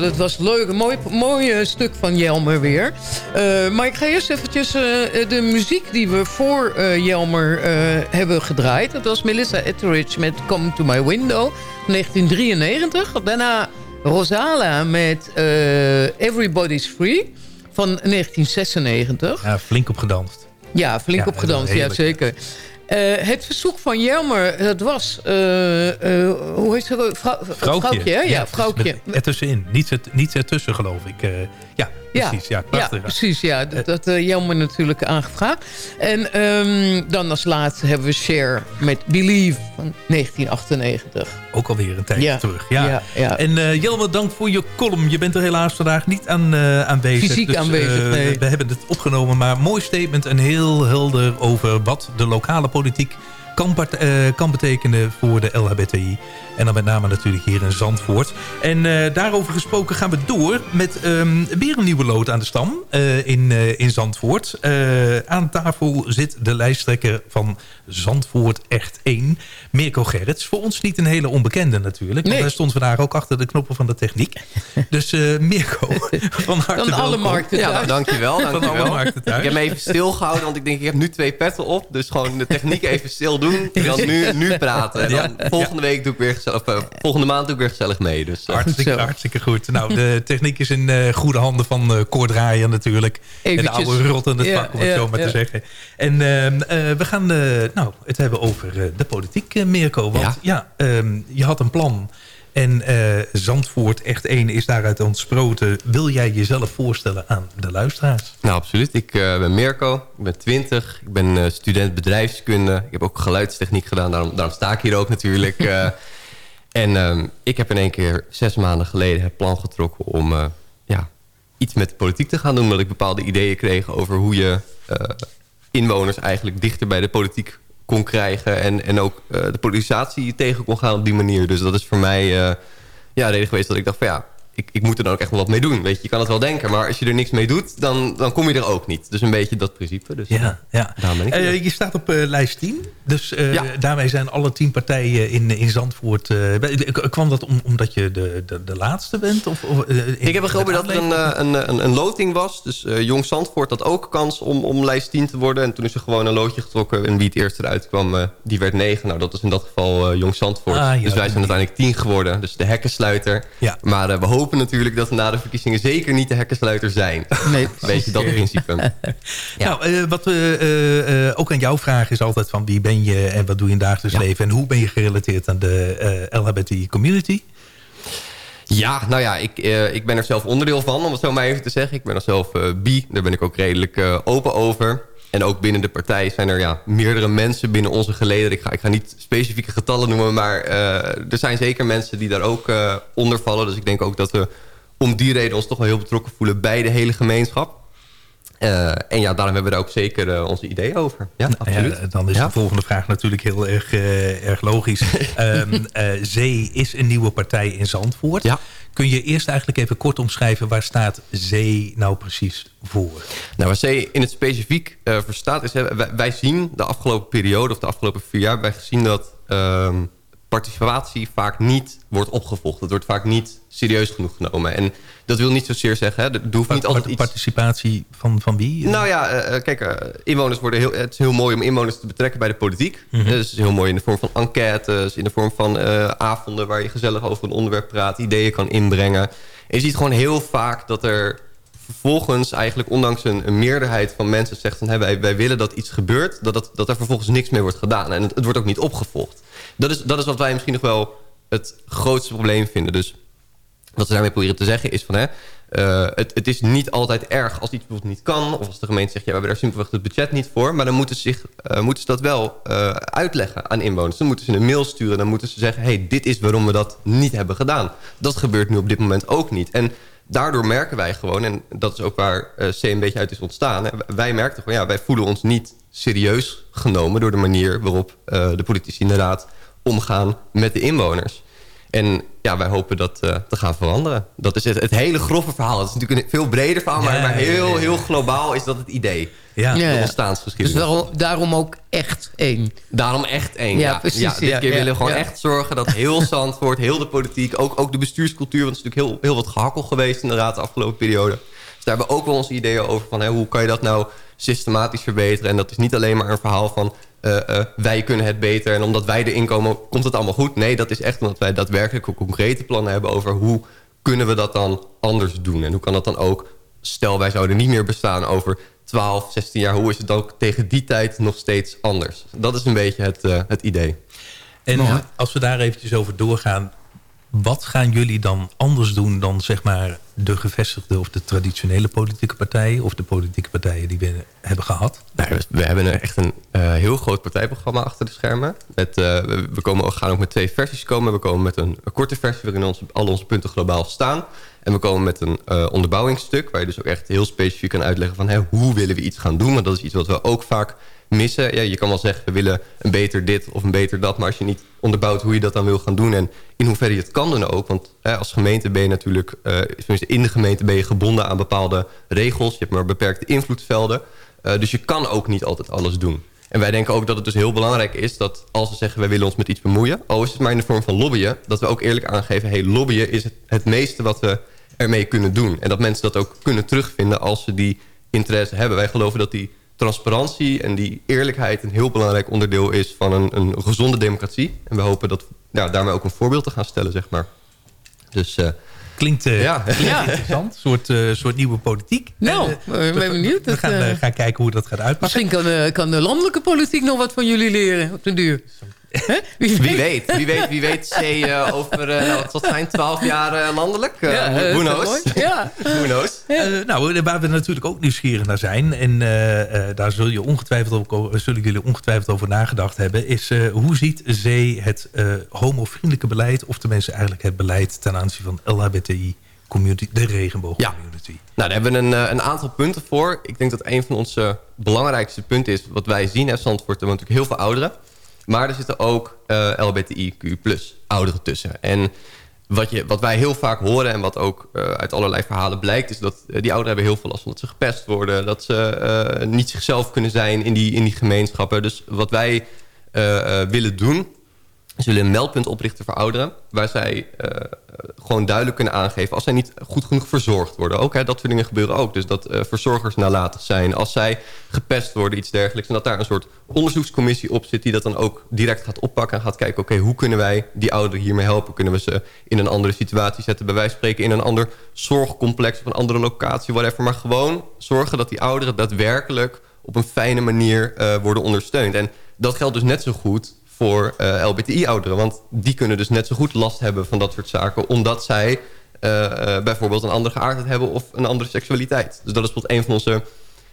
nou, dat was leuk. Een mooi, mooi eh, stuk van Jelmer weer. Uh, maar ik ga eerst eventjes uh, de muziek die we voor uh, Jelmer hebben gedraaid. Dat was Melissa Etheridge met Come to My Window, 1993. Daarna Rosala met Everybody's Free van 1996. Ja, flink op gedanst. Ja, flink ja, op gedanst, ja zeker. Uh, het verzoek van Jelmer, dat was... Uh, uh, hoe heet het? Vrou vrouwtje. Ja, ja vrouwtje. Ertussenin. Niets, er, niets ertussen, geloof ik. ja, precies. Ja, ja, ja precies. Ja, dat, dat Jelmer natuurlijk aangevraagd. En um, dan als laatste hebben we Cher met Believe van 1998. Ook alweer een tijdje terug. Ja. En uh, Jelmer, dank voor je column. Je bent er helaas vandaag niet aan, uh, aanwezig. Fysiek dus, aanwezig, uh, nee. We hebben het opgenomen, maar mooi statement en heel helder over wat de lokale politiek kan, kan betekenen voor de LHBTI. En dan met name natuurlijk hier in Zandvoort. En uh, daarover gesproken gaan we door met um, weer een nieuwe lood aan de stam uh, in, uh, in Zandvoort. aan tafel zit de lijsttrekker van Zandvoort Echt 1, Mirko Gerrits. Voor ons niet een hele onbekende natuurlijk. Nee. Want hij stond vandaag ook achter de knoppen van de techniek. Dus Mirko, van harte Van alle markten Ja, thuis. dankjewel. Van dankjewel. alle markten thuis. Ik heb me even stilgehouden, want ik denk ik heb nu twee petten op. Dus gewoon de techniek even stil doen. Dan nu, nu praten. En dan Ja. volgende week doe ik weer gezellig, of, uh, volgende maand doe ik weer gezellig mee. Dus, uh, Hartstikke, hartstikke goed. Nou, de techniek is in uh, goede handen van uh, Cor Draaier natuurlijk. Eventjes. En de oude rot in het Ja, vak, om het ja, zo maar ja. te zeggen. En uh, we gaan nou, het hebben over de politiek, Mirko. Want ja, Ja. ehm, je had een plan. En Zandvoort echt één is daaruit ontsproten. Wil jij jezelf voorstellen aan de luisteraars? Nou, absoluut. Ik uh, ben Mirko, ik ben 20. Ik ben uh, student bedrijfskunde. Ik heb ook geluidstechniek gedaan, daarom, daarom sta ik hier ook natuurlijk. En um, ik heb in één keer zes maanden geleden het plan getrokken om ja, iets met de politiek te gaan doen. Omdat ik bepaalde ideeën kreeg over hoe je inwoners eigenlijk dichter bij de politiek kon krijgen. En, en ook de politisatie tegen kon gaan op die manier. Dus dat is voor mij ja, de reden geweest dat ik dacht van ja ik, ik moet er dan ook echt wel wat mee doen. Weet je, je kan het wel denken, maar als je er niks mee doet, dan, dan kom je er ook niet. Dus een beetje dat principe. Dus, ja, ja. Daar ben ik. Uh, je staat op uh, lijst 10. Dus uh, Ja. daarmee zijn alle tien partijen in, in Zandvoort... kwam dat om, omdat je de, de, de laatste bent? Of, of, in Ik heb begrepen dat er een, een, een, een loting was. Dus eh, Jong Zandvoort had ook kans om, om lijst 10 te worden. En toen is er gewoon een loodje getrokken. En wie het eerst eruit kwam, eh, die werd 9. Nou, dat is in dat geval eh, Jong Zandvoort. Ah, ja, dus wij zijn uiteindelijk 10 geworden. Dus de hekkensluiter. Ja. Maar eh, we hopen natuurlijk dat we na de verkiezingen zeker niet de hekkensluiter zijn. Nee, Weet je, dat principe. Ja. Nou, eh, wat we eh, eh, ook aan jou vragen is altijd van wie ben je en wat doe je in het dagelijks leven en hoe ben je gerelateerd aan de LHBT community? Ja, nou ja, ik, ik ben er zelf onderdeel van, om het zo maar even te zeggen. Ik ben er zelf eh, bi, daar ben ik ook redelijk open over. En ook binnen de partij zijn er ja, meerdere mensen binnen onze geleden. Ik ga, ik ga niet specifieke getallen noemen, maar eh, er zijn zeker mensen die daar ook eh, onder vallen. Dus ik denk ook dat we om die reden ons toch wel heel betrokken voelen bij de hele gemeenschap. Eh, en ja, daarom hebben we daar ook zeker eh, onze ideeën over. Ja, absoluut. Ja, dan is de volgende vraag natuurlijk heel erg, eh, erg logisch. Ehm, eh, Zee is een nieuwe partij in Zandvoort. Ja. Kun je eerst eigenlijk even kort omschrijven... waar staat Zee nou precies voor? Nou, wat C in het specifiek eh voor staat is... wij, wij zien de afgelopen periode of de afgelopen vier jaar... wij gezien dat ehm, participatie vaak niet wordt opgevolgd. Dat wordt vaak niet serieus genoeg genomen. En dat wil niet zozeer zeggen... Hè, er hoeft niet altijd iets... Participatie van, van wie? Nou ja, eh, kijk, eh, inwoners worden heel, het is heel mooi om inwoners te betrekken bij de politiek. Eh, dus het is heel mooi in de vorm van enquêtes, in de vorm van eh, avonden waar je gezellig over een onderwerp praat, ideeën kan inbrengen. En je ziet gewoon heel vaak dat er vervolgens eigenlijk ondanks een, een meerderheid van mensen zegt van hé, wij, wij willen dat iets gebeurt, dat, dat, dat er vervolgens niks mee wordt gedaan. En het, het wordt ook niet opgevolgd. Dat is, dat is wat wij misschien nog wel het grootste probleem vinden. Dus wat we daarmee proberen te zeggen is van... Hè, eh, het, het is niet altijd erg als iets bijvoorbeeld niet kan... of als de gemeente zegt, ja, we hebben daar simpelweg het budget niet voor... maar dan moeten ze, zich, eh, moeten ze dat wel eh, uitleggen aan inwoners. Dan moeten ze een mail sturen, dan moeten ze zeggen... hey, dit is waarom we dat niet hebben gedaan. Dat gebeurt nu op dit moment ook niet. En daardoor merken wij gewoon... en dat is ook waar C een beetje uit is ontstaan... Wij merkten gewoon, ja, wij voelen ons niet serieus genomen... door de manier waarop de politici inderdaad omgaan met de inwoners... En ja, wij hopen dat eh, te gaan veranderen. Dat is het, het hele grove verhaal. Het is natuurlijk een veel breder verhaal, maar, Ja, heel, ja. heel globaal is dat het idee. Ja. De Ja, ja. ontstaansgeschiedenis. Dus daarom, daarom ook echt één. Daarom echt één. Ja, Ja, precies, Ja, dit ja, keer ja, willen we gewoon ja. echt zorgen dat heel Zandvoort, heel de politiek... ook, ook de bestuurscultuur, want het is natuurlijk heel, heel wat gehakkel geweest... inderdaad de afgelopen periode. Dus daar hebben we ook wel onze ideeën over van... Hè, hoe kan je dat nou systematisch verbeteren? En dat is niet alleen maar een verhaal van... eh, eh, wij kunnen het beter en omdat wij erin komen, komt het allemaal goed. Nee, dat is echt omdat wij daadwerkelijk ook concrete plannen hebben... over hoe kunnen we dat dan anders doen? En hoe kan dat dan ook... stel wij zouden niet meer bestaan over 12, 16 jaar... hoe is het ook tegen die tijd nog steeds anders? Dat is een beetje het, eh, het idee. En als we daar eventjes over doorgaan... wat gaan jullie dan anders doen dan zeg maar de gevestigde of de traditionele politieke partijen... of de politieke partijen die we hebben gehad? Nou, we- hebben echt een eh, heel groot partijprogramma achter de schermen. Met, eh, we komen, gaan ook met twee versies komen. We komen met een, korte versie waarin al onze punten globaal staan. En we komen met een eh, onderbouwingsstuk... waar je dus ook echt heel specifiek kan uitleggen van... Hè, hoe willen we iets gaan doen? Want dat is iets wat we ook vaak missen. Ja, je kan wel zeggen, we willen een beter dit of een beter dat... maar als je niet onderbouwt hoe je dat dan wil gaan doen... en in hoeverre je het kan doen ook... want hè, als gemeente ben je natuurlijk... eh, tenminste in de gemeente ben je gebonden aan bepaalde regels. Je hebt maar beperkte invloedsvelden... Uh, dus je kan ook niet altijd alles doen. En wij denken ook dat het dus heel belangrijk is... dat als we zeggen wij willen ons met iets bemoeien... al is het maar in de vorm van lobbyen... dat we ook eerlijk aangeven... hey, lobbyen is het, het meeste wat we ermee kunnen doen. En dat mensen dat ook kunnen terugvinden als ze die interesse hebben. Wij geloven dat die transparantie en die eerlijkheid... een heel belangrijk onderdeel is van een, een gezonde democratie. En we hopen dat ja, daarmee ook een voorbeeld te gaan stellen, zeg maar. Dus... Uh, Klinkt, uh, ja. klinkt Ja. interessant. Een soort, uh, soort nieuwe politiek. Nou, Uh, ik ben benieuwd. We Dat, gaan, eh, uh, gaan kijken hoe dat gaat uitpakken. Misschien kan, eh, kan de landelijke politiek nog wat van jullie leren op de duur. Wie weet, wie weet, wie weet C uh, over, uh, nou, wat het zijn, 12 jaar uh, landelijk? Uh, Ja, who knows? Ja. who knows? Uh, nou, waar we natuurlijk ook nieuwsgierig naar zijn... en uh, daar zul je ongetwijfeld over, zullen jullie ongetwijfeld over nagedacht hebben... is hoe ziet Zee het homovriendelijke beleid... of tenminste eigenlijk het beleid ten aanzien van LHBTI... Community, de regenboogcommunity. Ja. Nou, daar hebben we een, een, aantal punten voor. Ik denk dat een van onze belangrijkste punten is... wat wij zien in Zandvoort, er wonen natuurlijk heel veel ouderen. Maar er zitten ook uh, LBTIQ plus ouderen tussen. En wat, je, wat wij heel vaak horen en wat ook uh, uit allerlei verhalen blijkt... is dat uh, die ouderen hebben heel veel last van dat ze gepest worden... dat ze niet zichzelf kunnen zijn in die, in die gemeenschappen. Dus wat wij willen doen... is willen een meldpunt oprichten voor ouderen... waar zij gewoon duidelijk kunnen aangeven... als zij niet goed genoeg verzorgd worden. Ook, hè, dat soort dingen gebeuren ook. Dus dat uh, verzorgers nalatig zijn. Als zij gepest worden, iets dergelijks. En dat daar een soort onderzoekscommissie op zit... die dat dan ook direct gaat oppakken en gaat kijken... oké, hoe kunnen wij die ouderen hiermee helpen? Kunnen we ze in een andere situatie zetten? Bij wijze spreken in een ander zorgcomplex... of een andere locatie, whatever. Maar gewoon zorgen dat die ouderen daadwerkelijk... op een fijne manier uh, worden ondersteund. En dat geldt dus net zo goed voor uh, LBTI-ouderen. Want die kunnen dus net zo goed last hebben van dat soort zaken... omdat zij uh, uh, bijvoorbeeld een andere geaardheid hebben... of een andere seksualiteit. Dus dat is bijvoorbeeld een van onze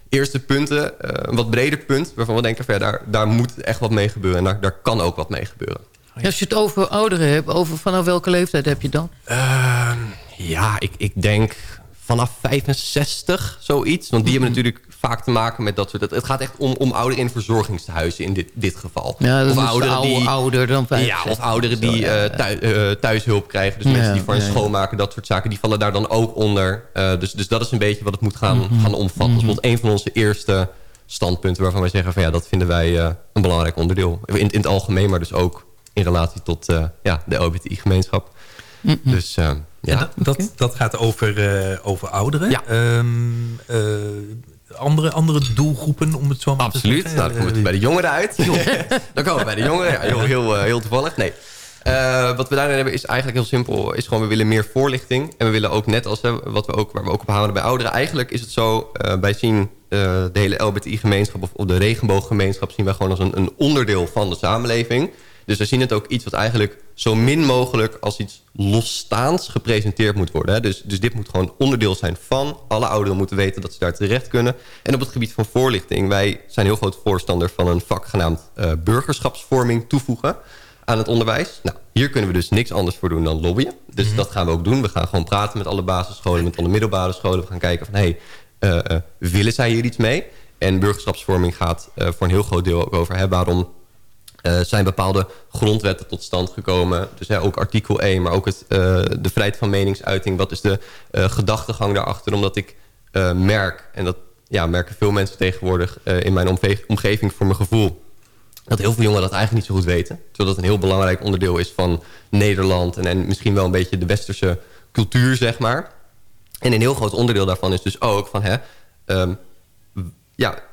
eerste punten. een wat breder punt waarvan we denken... Van, ja, daar, daar moet echt wat mee gebeuren. En daar, daar kan ook wat mee gebeuren. Ja, als je het over ouderen hebt, over vanaf welke leeftijd heb je dan? Ehm, ja, ik, ik denk vanaf 65, zoiets. Want die hebben natuurlijk vaak te maken met dat soort... Het gaat echt om, om ouderen in verzorgingstehuizen in dit, dit geval. Ja, dat of is ouderen oude, die, ouder dan 65. Ja, of ouderen die Zo, ja. uh, thuis, uh, thuishulp krijgen. Dus Ja, mensen die voor schoonmaken, dat soort zaken. Die vallen daar dan ook onder. Uh, dus, dus dat is een beetje wat het moet gaan, Mhm. gaan omvatten. Dat is bijvoorbeeld een van onze eerste standpunten... waarvan wij zeggen van ja, dat vinden wij een belangrijk onderdeel. In, in het algemeen, maar dus ook in relatie tot ja, de LBTI-gemeenschap. Mhm. Dus ja. Dat, dat, dat gaat over, uh, over ouderen. Ja. Um, andere, andere doelgroepen, om het zo maar Absoluut. te zeggen. Nou, dan komen we bij de jongeren uit. dan komen we bij de jongeren. Ja, heel, heel, heel toevallig. Nee. Uh, wat we daarin hebben is eigenlijk heel simpel. Is gewoon, we willen meer voorlichting. En we willen ook net als hè, wat we ook, waar we ook op houden bij ouderen. Eigenlijk is het zo, uh, wij zien uh, de hele LBTI-gemeenschap... Of, of de regenbooggemeenschap zien wij gewoon als een, een onderdeel van de samenleving. Dus we zien het ook iets wat eigenlijk zo min mogelijk... als iets losstaans gepresenteerd moet worden. Hè. Dus, dus dit moet gewoon onderdeel zijn van. Alle ouderen moeten weten dat ze daar terecht kunnen. En op het gebied van voorlichting... wij zijn heel groot voorstander van een vak genaamd burgerschapsvorming toevoegen aan het onderwijs. Nou, hier kunnen we dus niks anders voor doen dan lobbyen. Dus mm -hmm. dat gaan we ook doen. We gaan gewoon praten met alle basisscholen, met alle middelbare scholen. We gaan kijken van, hé, hey, uh, uh, willen zij hier iets mee? En burgerschapsvorming gaat uh, voor een heel groot deel ook over... Hè, waarom uh, zijn bepaalde grondwetten tot stand gekomen. Dus hè, ook artikel 1, maar ook het, uh, de vrijheid van meningsuiting. Wat is de uh, gedachtegang daarachter? Omdat ik merk, en dat ja, merken veel mensen tegenwoordig... in mijn omgeving voor mijn gevoel... dat heel veel jongeren dat eigenlijk niet zo goed weten. Terwijl dat een heel belangrijk onderdeel is van Nederland... en, en misschien wel een beetje de westerse cultuur, zeg maar. En een heel groot onderdeel daarvan is dus ook van... Hè, um, ja,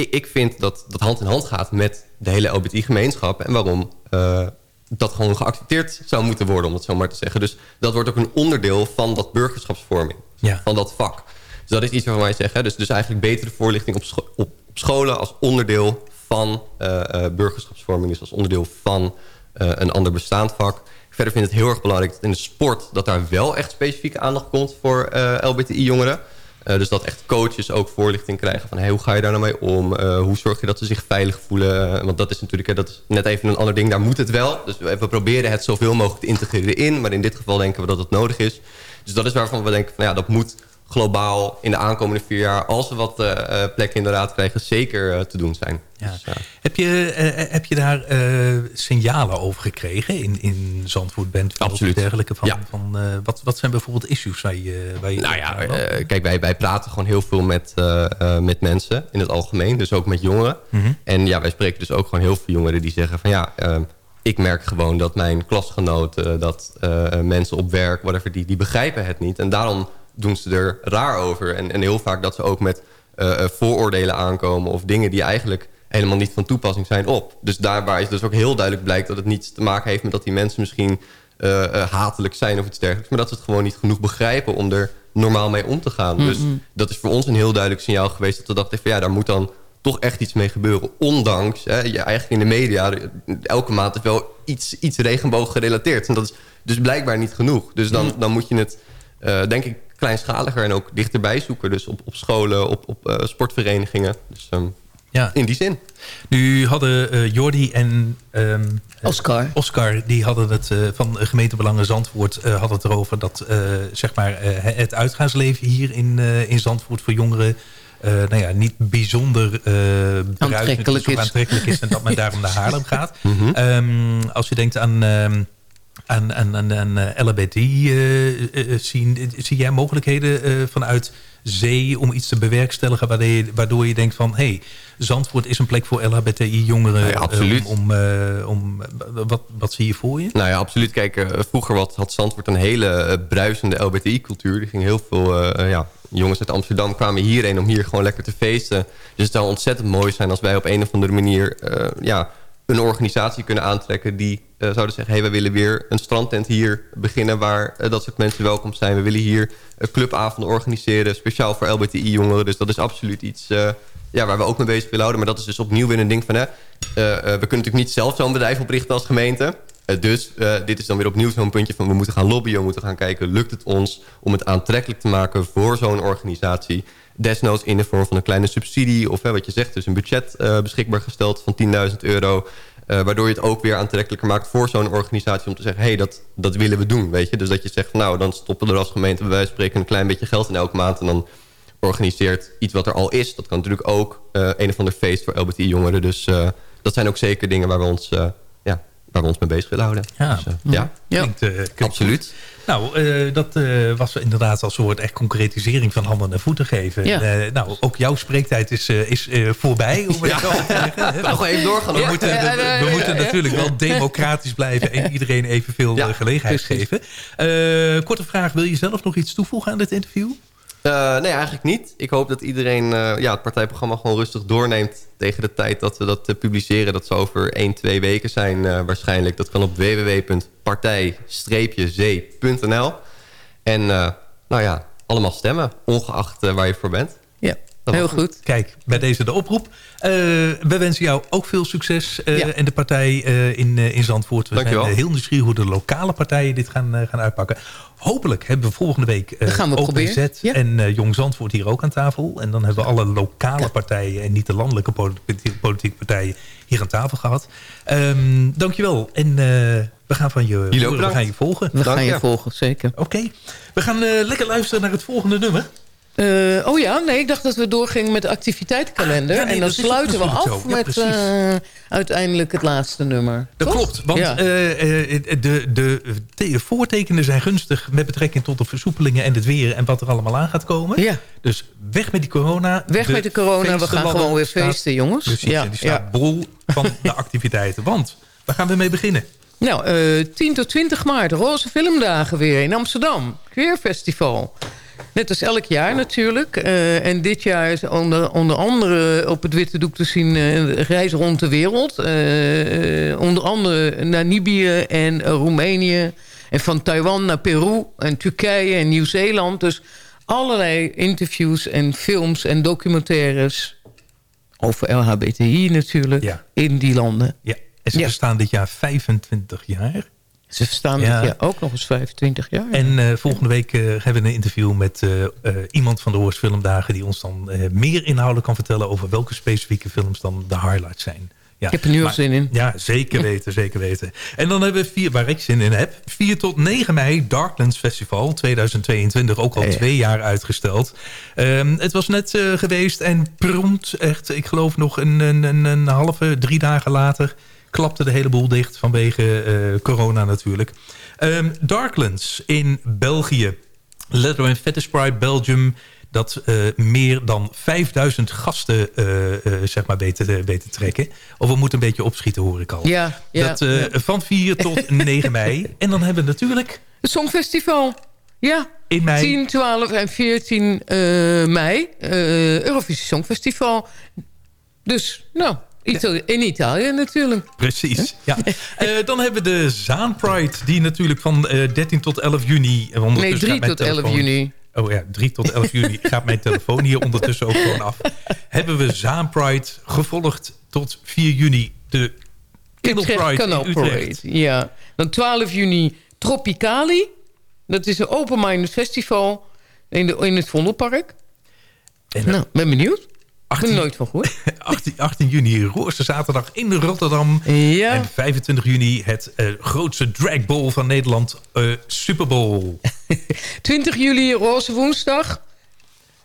ik, ik vind dat dat hand in hand gaat met de hele LBT-gemeenschap... en waarom uh, dat gewoon geaccepteerd zou moeten worden, om het zo maar te zeggen. Dus dat wordt ook een onderdeel van dat burgerschapsvorming, ja. van dat vak. Dus dat is iets waarvan wij zeggen. Dus, dus eigenlijk betere voorlichting op, scho op, op scholen als onderdeel van uh, uh, burgerschapsvorming... dus als onderdeel van uh, een ander bestaand vak. Verder vind ik het heel erg belangrijk dat in de sport... dat daar wel echt specifieke aandacht komt voor LBTI-jongeren... Uh, dus dat echt coaches ook voorlichting krijgen van... Hey, hoe ga je daar nou mee om? Uh, hoe zorg je dat ze zich veilig voelen? Uh, want dat is natuurlijk dat is net even een ander ding. Daar moet het wel. Dus we, we, proberen het zoveel mogelijk te integreren in. Maar in dit geval denken we dat het nodig is. Dus dat is waarvan we denken van ja, dat moet globaal in de aankomende vier jaar... als we wat uh, plekken in de raad krijgen, zeker uh, te doen zijn. Ja. Dus, heb, je, heb je daar signalen over gekregen in, in Zandvoort, Bent Absoluut. dergelijke? Van, ja. van, wat, wat zijn bijvoorbeeld issues waar je... Waar je nou ja, kijk, wij, wij praten gewoon heel veel met, met mensen in het algemeen. Dus ook met jongeren. Mm -hmm. En ja, wij spreken dus ook gewoon heel veel jongeren die zeggen van ja... ik merk gewoon dat mijn klasgenoten, dat mensen op werk, whatever, die, die begrijpen het niet. En daarom doen ze er raar over. En, en heel vaak dat ze ook met uh, vooroordelen aankomen... of dingen die eigenlijk helemaal niet van toepassing zijn op. Dus daarbij is dus ook heel duidelijk blijkt... dat het niets te maken heeft met dat die mensen misschien uh, uh, hatelijk zijn of iets dergelijks... maar dat ze het gewoon niet genoeg begrijpen om er normaal mee om te gaan. Mm. Dus dat is voor ons een heel duidelijk signaal geweest... dat we dachten van ja, daar moet dan toch echt iets mee gebeuren. Ondanks, hè, je eigenlijk in de media... elke maand is wel iets, iets regenboog gerelateerd. En dat is dus blijkbaar niet genoeg. Dus dan, dan moet je het, uh, denk ik kleinschaliger en ook dichterbij zoeken. Dus op, op scholen, op, op uh, sportverenigingen. Dus um, ja. in die zin. Nu hadden uh, Jordi en um, Oscar. Oscar die hadden het uh, van gemeentebelangen Zandvoort uh, hadden het erover dat zeg maar, het uitgaansleven hier in, in Zandvoort voor jongeren nou ja, niet bijzonder aantrekkelijk, is. aantrekkelijk is en dat men daarom naar Haarlem gaat. Mm -hmm. um, als je denkt aan aan, aan, aan, aan uh, zien. Zie jij mogelijkheden uh, vanuit zee om iets te bewerkstelligen... waardoor je, waardoor je denkt van... hé, hey, Zandvoort is een plek voor LHBTI-jongeren. Ja, absoluut. om, om, wat, wat zie je voor je? Nou ja, absoluut. Kijk, vroeger had, had Zandvoort een hele bruisende LHBTI-cultuur. Er ging heel veel ja, jongens uit Amsterdam kwamen hierheen om hier gewoon lekker te feesten. Dus het zou ontzettend mooi zijn als wij op een of andere manier... ja, een organisatie kunnen aantrekken die uh, zouden zeggen... hey, we willen weer een strandtent hier beginnen waar uh, dat soort mensen welkom zijn. We willen hier uh, clubavonden organiseren, speciaal voor LBTI-jongeren. Dus dat is absoluut iets ja, waar we ook mee bezig willen houden. Maar dat is dus opnieuw weer een ding van... Hè, we kunnen natuurlijk niet zelf zo'n bedrijf oprichten als gemeente. dus dit is dan weer opnieuw zo'n puntje van... we moeten gaan lobbyen, we moeten gaan kijken... lukt het ons om het aantrekkelijk te maken voor zo'n organisatie desnoods in de vorm van een kleine subsidie... of hè, wat je zegt, dus een budget uh, beschikbaar gesteld van 10.000 euro... Uh, waardoor je het ook weer aantrekkelijker maakt voor zo'n organisatie... om te zeggen, hé, hey, dat, dat willen we doen, weet je. Dus dat je zegt, nou, dan stoppen we er als gemeente... bij wijze van spreken een klein beetje geld in elke maand... en dan organiseert iets wat er al is. Dat kan natuurlijk ook uh, een of ander feest voor LBT-jongeren. Dus uh, dat zijn ook zeker dingen waar we ons, ja, waar we ons mee bezig willen houden. Ja, dus, ja. ja. Klinkt, absoluut. Nou, uh, dat uh, was inderdaad als soort echt concretisering van handen en voeten geven. Ja. Uh, nou, ook jouw spreektijd is, is voorbij. Om ja. het zo te zeggen. Nog even doorgaan. We moeten, we, we moeten natuurlijk wel democratisch blijven en iedereen evenveel ja, gelegenheid precies. geven. korte vraag, wil je zelf nog iets toevoegen aan dit interview? Uh, nee, eigenlijk niet. Ik hoop dat iedereen uh, ja, het partijprogramma gewoon rustig doorneemt... tegen de tijd dat we dat uh, publiceren. Dat zal over 1, 2 weken zijn waarschijnlijk. Dat kan op www.partij-zee.nl. En nou ja, allemaal stemmen, ongeacht waar je voor bent. Ja, heel goed. goed. Kijk, bij deze de oproep. we wensen jou ook veel succes ja. en de partij in, in Zandvoort. We Dankjewel. zijn heel nieuwsgierig hoe de lokale partijen dit gaan, gaan uitpakken. Hopelijk hebben we volgende week uh, gaan we OPZ ja. en uh, Jong Zandvoort hier ook aan tafel. En dan hebben we alle lokale partijen en niet de landelijke politieke partijen hier aan tafel gehad. Um, dankjewel. En uh, we gaan van je, horen, we gaan je volgen. We Dank gaan je, je volgen, zeker. Oké. Okay. We gaan lekker luisteren naar het volgende nummer. Eh, oh ja, nee, ik dacht dat we doorgingen met de activiteitenkalender. Ja, nee, en dan sluiten we af zo. Met eh, uiteindelijk het laatste nummer. Dat Toch? klopt, want Ja. eh, de, de te- voortekenen zijn gunstig... met betrekking tot de versoepelingen en het weer... en wat er allemaal aan gaat komen. Ja. Dus weg met die corona. Weg met de corona, we gaan gewoon weer staat- feesten, jongens. Precies, Ja, die staat ja. bol van de activiteiten. Want, waar gaan we mee beginnen? Nou, eh 10 tot 20 maart, Roze Filmdagen weer in Amsterdam. Queerfestival. Net als elk jaar natuurlijk. Eh, en dit jaar is onder, onder andere op het witte doek te zien... eh, Reis rond de wereld. Eh, onder andere Namibië en Roemenië. En van Taiwan naar Peru en Turkije en Nieuw-Zeeland. Dus allerlei interviews en films en documentaires... over LHBTI natuurlijk, in die landen. Ja, en ze Ja. bestaan dit jaar 25 jaar. Ze staan Ja. dit jaar ook nog eens 25 jaar. En eh, volgende week eh, hebben we een interview met eh, eh, iemand van de Horst Filmdagen... die ons dan eh, meer inhoudelijk kan vertellen... over welke specifieke films dan de highlights zijn. Ja, Ik heb er nu al zin in. Ja, zeker weten, zeker weten. En dan hebben we vier, waar ik zin in heb... 4 tot 9 mei Darklands Festival 2022. Ook al twee jaar uitgesteld. Ehm, het was net eh, geweest en prompt echt... ik geloof nog een, een, een, een halve, drie dagen later... klapte de hele boel dicht vanwege eh, corona natuurlijk. Ehm, Darklands in België. Leather and Pride Belgium... dat eh, meer dan 5000 gasten eh, zeg maar weten, weten te trekken. Of we moeten een beetje opschieten, hoor ik al. Ja, ja, dat, ja. Van 4 tot 9 mei. En dan hebben we natuurlijk Het Songfestival. Ja. in mei... 10, 12 en 14 eh, mei. Eurovisie Songfestival. Dus, nou, Italië, in Italië natuurlijk. Precies, ja. Eh, dan hebben we de Zaan Pride, die natuurlijk van eh, 13 tot 11 juni... en ondertussen Nee, 3 gaat mijn tot 11 telefoon- juni. Oh ja, 3 tot 11 juni gaat mijn telefoon hier ondertussen ook gewoon af. Hebben we Zaan Pride, gevolgd tot 4 juni de Kindle Utrecht Pride in Utrecht. Parade. Ja. Dan 12 juni Tropicali. Dat is een open-minded festival in, de, in het Vondelpark. nou, ben benieuwd. Ik heb er nooit van gehoord. 18, 18 juni Roorse Zaterdag in Rotterdam. Ja. En 25 juni het eh, grootste dragball van Nederland, eh Super Bowl. 20 juli Roze Woensdag.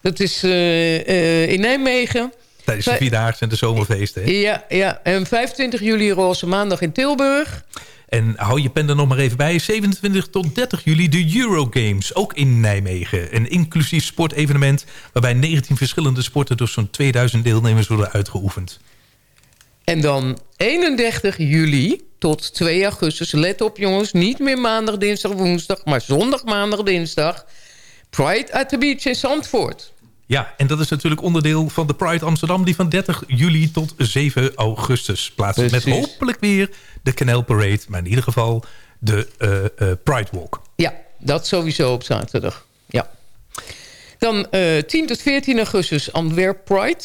Dat is eh, in Nijmegen. Tijdens de Vierdaagse en de zomerfeesten. hè? Ja, ja, en 25 juli Roze Maandag in Tilburg. En hou je pen er nog maar even bij. 27 tot 30 juli de Eurogames, ook in Nijmegen. Een inclusief sportevenement waarbij 19 verschillende sporten... door zo'n 2000 deelnemers worden uitgeoefend. En dan 31 juli tot 2 augustus. Let op jongens, niet meer maandag, dinsdag, woensdag... maar zondag, maandag, dinsdag. Pride at the Beach in Zandvoort. Ja, en dat is natuurlijk onderdeel van de Pride Amsterdam... die van 30 juli tot 7 augustus plaatsvindt. Met hopelijk weer de Canal Parade... maar in ieder geval de eh, eh, Pride Walk. Ja, dat sowieso op zaterdag. Ja. Dan eh 10 tot 14 augustus Antwerp Pride.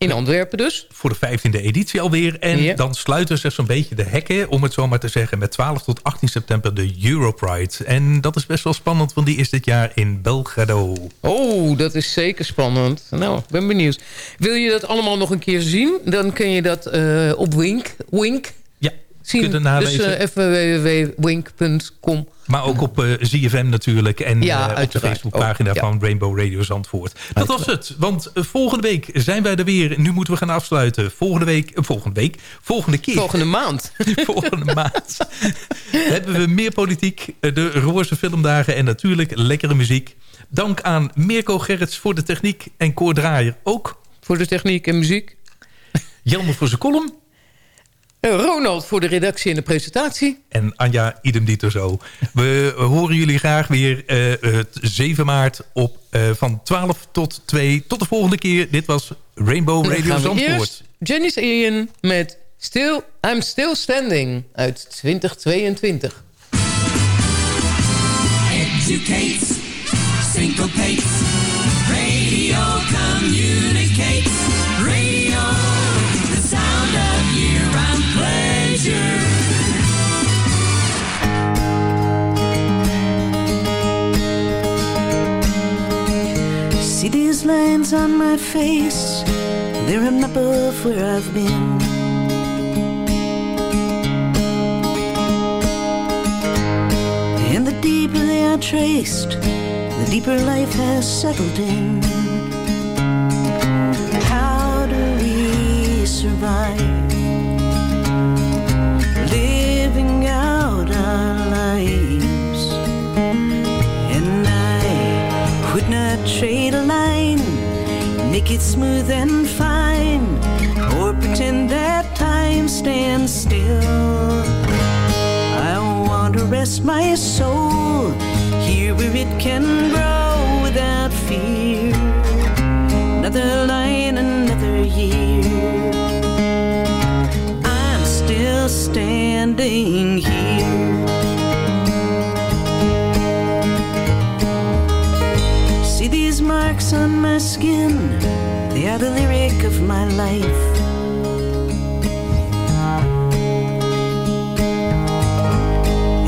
In Antwerpen dus. Voor de 15e editie alweer. En dan sluiten zich zo'n beetje de hekken... om het zo maar te zeggen... met 12 tot 18 september de Europride. En dat is best wel spannend... want die is dit jaar in Belgrado. Oh, dat is zeker spannend. Nou, ik ben benieuwd. Wil je dat allemaal nog een keer zien? Dan kun je dat eh, op Wink, Wink Ja, zien. kun je Dus eh, even www.wink.com. Maar ook op eh, ZFM natuurlijk. En Ja, eh, op de. Facebookpagina Oh, ja. van Rainbow Radio Zandvoort. Dat was het. Want eh, volgende week zijn wij er weer. Nu moeten we gaan afsluiten. Volgende week... volgende week? Volgende keer. Volgende maand. volgende maand. hebben we meer politiek. De Roorse Filmdagen. En natuurlijk lekkere muziek. Dank aan Mirko Gerrits voor de techniek. En Koor Draaier ook. Voor de techniek en muziek. Jelmer voor zijn column. Eh, Ronald voor de redactie en de presentatie. En Anja, idem dito zo. We horen jullie graag weer eh, het 7 maart op, eh, van 12 tot 2. Tot de volgende keer. Dit was Rainbow Dan Radio gaan we Zandvoort. Janice Ian met Still, I'm Still Standing uit 2022. Educates, syncopates, lines on my face, they're a map of where I've been. And the deeper they are traced, the deeper life has settled in. How do we survive? Living out our lives. And I would not trade a line, make it smooth and fine, or pretend that time stands still. I want to rest my soul here where it can grow without fear. Another line, another year. I'm still standing here. Are the lyric of my life.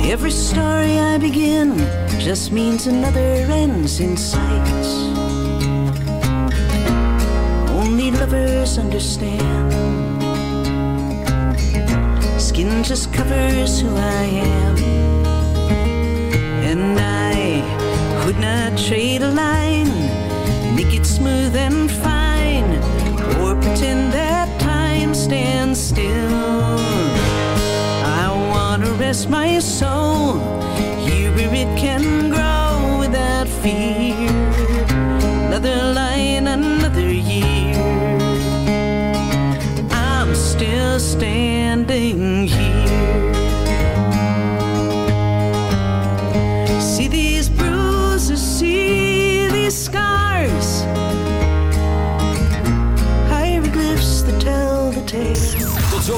Every story I begin just means another ends in sight. Only lovers understand. Skin just covers who I am. And I would not trade a line, make it smooth and fine, pretend that time stands still. I wanna rest my soul here where it can grow without fear.